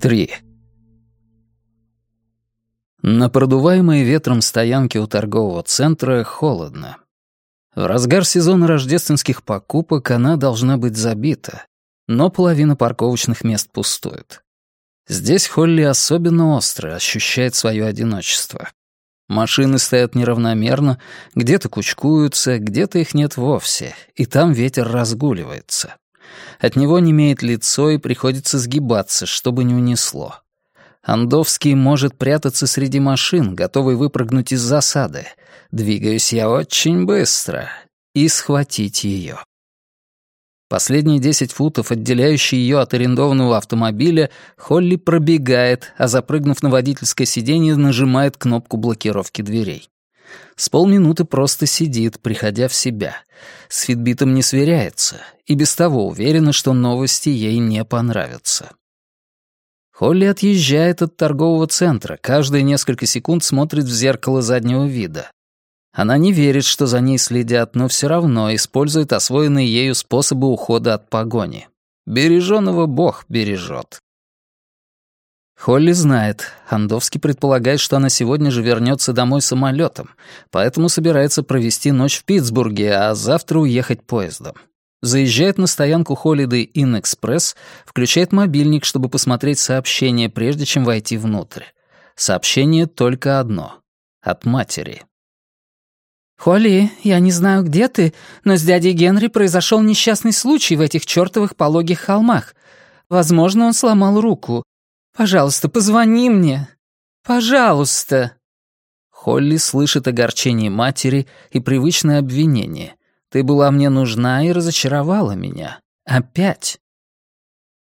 3. На продуваемой ветром стоянке у торгового центра холодно. В разгар сезона рождественских покупок она должна быть забита, но половина парковочных мест пустует. Здесь Холли особенно остро ощущает свое одиночество. Машины стоят неравномерно, где-то кучкуются, где-то их нет вовсе, и там ветер разгуливается. От него немеет лицо и приходится сгибаться, чтобы не унесло. Андовский может прятаться среди машин, готовый выпрыгнуть из засады. Двигаюсь я очень быстро. И схватить ее. Последние десять футов, отделяющие ее от арендованного автомобиля, Холли пробегает, а запрыгнув на водительское сиденье, нажимает кнопку блокировки дверей. С полминуты просто сидит, приходя в себя. С Фитбитом не сверяется, и без того уверена, что новости ей не понравятся. Холли отъезжает от торгового центра, каждые несколько секунд смотрит в зеркало заднего вида. Она не верит, что за ней следят, но все равно использует освоенные ею способы ухода от погони. Береженого Бог бережет. Холли знает. Андовский предполагает, что она сегодня же вернется домой самолетом, поэтому собирается провести ночь в Питтсбурге, а завтра уехать поездом. Заезжает на стоянку Holiday Inn Express, включает мобильник, чтобы посмотреть сообщение, прежде чем войти внутрь. Сообщение только одно. От матери. «Холли, я не знаю, где ты, но с дядей Генри произошел несчастный случай в этих чертовых пологих холмах. Возможно, он сломал руку. Пожалуйста, позвони мне. Пожалуйста!» Холли слышит огорчение матери и привычное обвинение. «Ты была мне нужна и разочаровала меня. Опять!»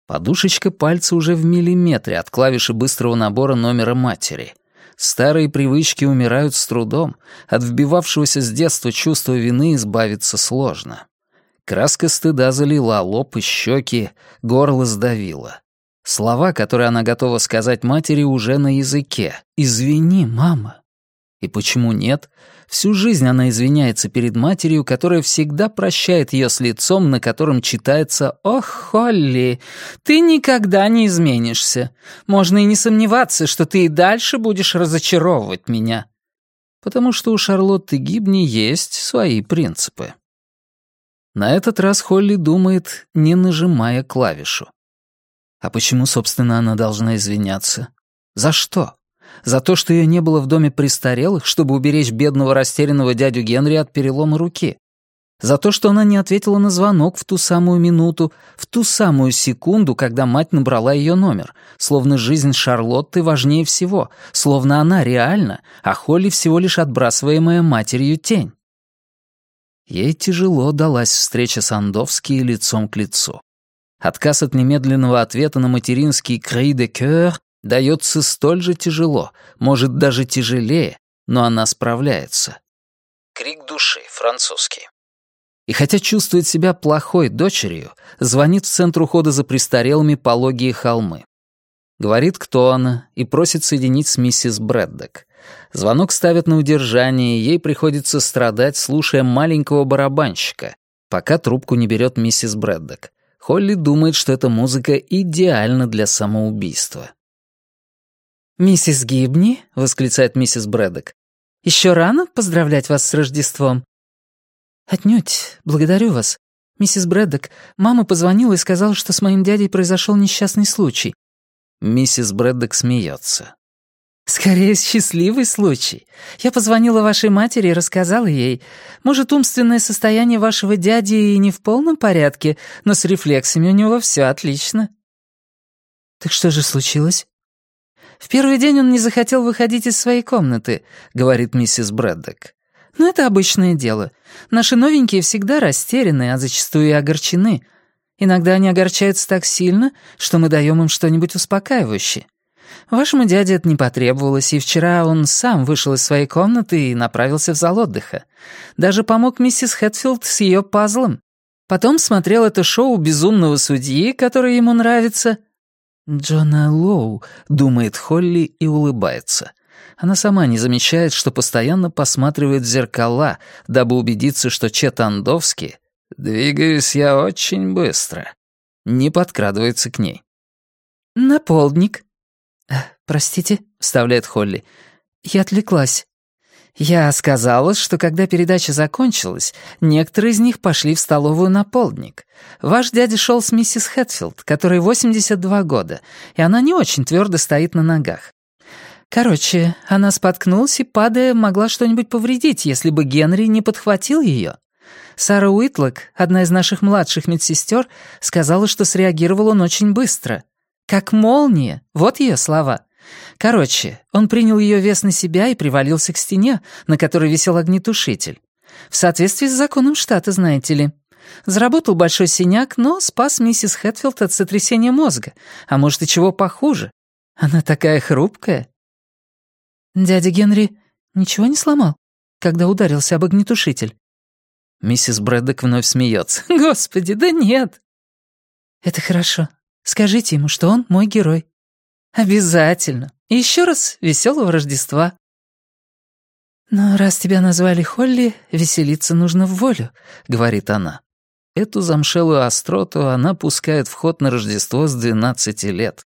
Подушечка пальца уже в миллиметре от клавиши быстрого набора номера матери — Старые привычки умирают с трудом, от вбивавшегося с детства чувства вины избавиться сложно. Краска стыда залила лоб и щеки, горло сдавило. Слова, которые она готова сказать матери, уже на языке. «Извини, мама». И почему нет? Всю жизнь она извиняется перед матерью, которая всегда прощает ее с лицом, на котором читается «Ох, Холли, ты никогда не изменишься. Можно и не сомневаться, что ты и дальше будешь разочаровывать меня». Потому что у Шарлотты Гибни есть свои принципы. На этот раз Холли думает, не нажимая клавишу. А почему, собственно, она должна извиняться? За что? За то, что ее не было в доме престарелых, чтобы уберечь бедного растерянного дядю Генри от перелома руки. За то, что она не ответила на звонок в ту самую минуту, в ту самую секунду, когда мать набрала ее номер, словно жизнь Шарлотты важнее всего, словно она реальна, а Холли всего лишь отбрасываемая матерью тень. Ей тяжело далась встреча с Андовски лицом к лицу. Отказ от немедленного ответа на материнский «cri de coeur» дается столь же тяжело, может даже тяжелее, но она справляется. Крик души, французский. И хотя чувствует себя плохой дочерью, звонит в центр ухода за престарелыми пологие холмы. Говорит, кто она, и просит соединить с миссис Брэддок. Звонок ставят на удержание, и ей приходится страдать, слушая маленького барабанщика, пока трубку не берет миссис Брэддок. Холли думает, что эта музыка идеальна для самоубийства. «Миссис Гибни», — восклицает миссис Брэддок, — «еще рано поздравлять вас с Рождеством?» «Отнюдь. Благодарю вас. Миссис Брэддок, мама позвонила и сказала, что с моим дядей произошел несчастный случай». Миссис Брэддок смеется. «Скорее, счастливый случай. Я позвонила вашей матери и рассказала ей. Может, умственное состояние вашего дяди и не в полном порядке, но с рефлексами у него все отлично». «Так что же случилось?» «В первый день он не захотел выходить из своей комнаты», — говорит миссис Брэддок. «Но это обычное дело. Наши новенькие всегда растеряны, а зачастую и огорчены. Иногда они огорчаются так сильно, что мы даем им что-нибудь успокаивающее. Вашему дяде это не потребовалось, и вчера он сам вышел из своей комнаты и направился в зал отдыха. Даже помог миссис Хэтфилд с ее пазлом. Потом смотрел это шоу безумного судьи, которое ему нравится, «Джона Лоу», — думает Холли и улыбается. Она сама не замечает, что постоянно посматривает в зеркала, дабы убедиться, что Чет Андовский, «Двигаюсь я очень быстро», не подкрадывается к ней. На полдник». «Э, «Простите», — вставляет Холли. «Я отвлеклась. Я сказала, что когда передача закончилась, некоторые из них пошли в столовую на полдник. Ваш дядя шел с миссис Хэтфилд, которой 82 года, и она не очень твердо стоит на ногах. Короче, она споткнулась и, падая, могла что-нибудь повредить, если бы Генри не подхватил ее. Сара Уитлок, одна из наших младших медсестер, сказала, что среагировал он очень быстро. «Как молния», вот ее слова — Короче, он принял ее вес на себя и привалился к стене, на которой висел огнетушитель. В соответствии с законом штата, знаете ли. Заработал большой синяк, но спас миссис Хэтфилд от сотрясения мозга. А может, и чего похуже. Она такая хрупкая. Дядя Генри ничего не сломал, когда ударился об огнетушитель? Миссис Брэддок вновь смеется. «Господи, да нет!» «Это хорошо. Скажите ему, что он мой герой. «Обязательно. Еще раз веселого Рождества». «Но раз тебя назвали Холли, веселиться нужно в волю», — говорит она. Эту замшелую остроту она пускает в ход на Рождество с 12 лет.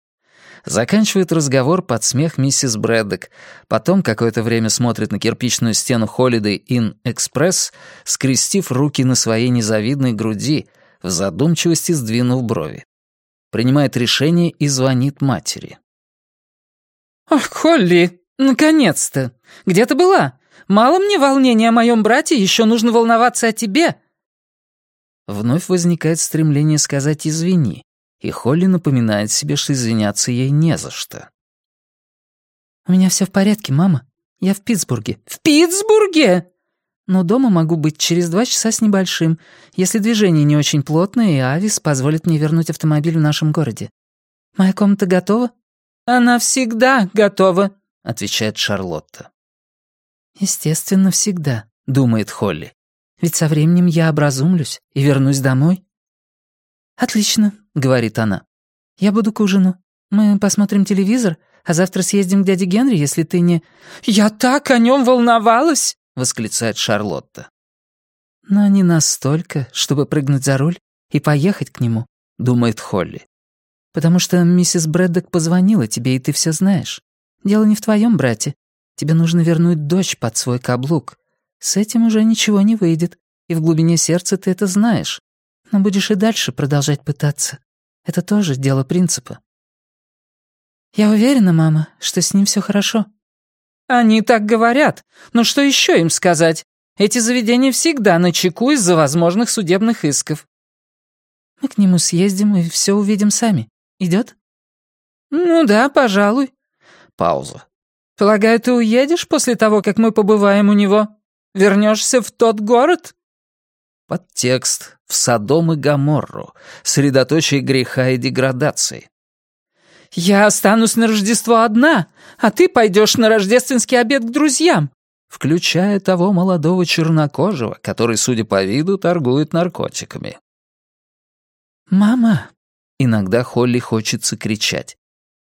Заканчивает разговор под смех миссис Брэддок, потом какое-то время смотрит на кирпичную стену Holiday Inn Express, скрестив руки на своей незавидной груди, в задумчивости сдвинув брови. Принимает решение и звонит матери. «Ох, Холли, наконец-то! Где ты была? Мало мне волнения о моем брате, еще нужно волноваться о тебе!» Вновь возникает стремление сказать «извини», и Холли напоминает себе, что извиняться ей не за что. «У меня все в порядке, мама. Я в Питтсбурге». «В Питтсбурге?» «Но дома могу быть через два часа с небольшим, если движение не очень плотное, и Авис позволит мне вернуть автомобиль в нашем городе. Моя комната готова?» «Она всегда готова», — отвечает Шарлотта. «Естественно, всегда», — думает Холли. «Ведь со временем я образумлюсь и вернусь домой». «Отлично», — говорит она. «Я буду к ужину. Мы посмотрим телевизор, а завтра съездим к дяде Генри, если ты не...» «Я так о нем волновалась!» — восклицает Шарлотта. «Но не настолько, чтобы прыгнуть за руль и поехать к нему», — думает Холли. Потому что миссис Брэддок позвонила тебе, и ты все знаешь. Дело не в твоем брате. Тебе нужно вернуть дочь под свой каблук. С этим уже ничего не выйдет, и в глубине сердца ты это знаешь. Но будешь и дальше продолжать пытаться. Это тоже дело принципа. Я уверена, мама, что с ним все хорошо. Они так говорят. Но что еще им сказать? Эти заведения всегда на чеку из-за возможных судебных исков. Мы к нему съездим и все увидим сами. Идет? «Ну да, пожалуй». Пауза. «Полагаю, ты уедешь после того, как мы побываем у него? Вернешься в тот город?» Подтекст в Содом и Гоморру, средоточие греха и деградации. «Я останусь на Рождество одна, а ты пойдешь на рождественский обед к друзьям», включая того молодого чернокожего, который, судя по виду, торгует наркотиками. «Мама», Иногда Холли хочется кричать.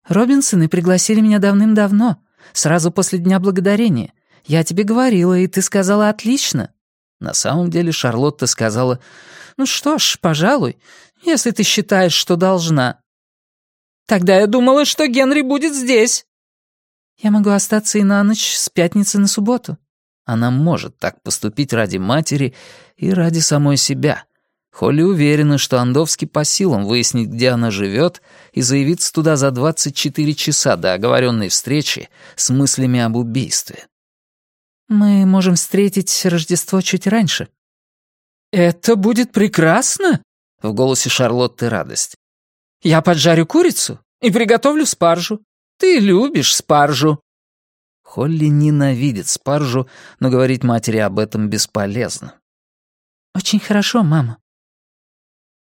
«Робинсоны пригласили меня давным-давно, сразу после Дня Благодарения. Я тебе говорила, и ты сказала «отлично». На самом деле Шарлотта сказала, «Ну что ж, пожалуй, если ты считаешь, что должна». «Тогда я думала, что Генри будет здесь». «Я могу остаться и на ночь с пятницы на субботу». Она может так поступить ради матери и ради самой себя. Холли уверена, что Андовский по силам выяснить, где она живет, и заявиться туда за 24 часа до оговоренной встречи с мыслями об убийстве. «Мы можем встретить Рождество чуть раньше». «Это будет прекрасно!» — в голосе Шарлотты радость. «Я поджарю курицу и приготовлю спаржу. Ты любишь спаржу». Холли ненавидит спаржу, но говорить матери об этом бесполезно. «Очень хорошо, мама.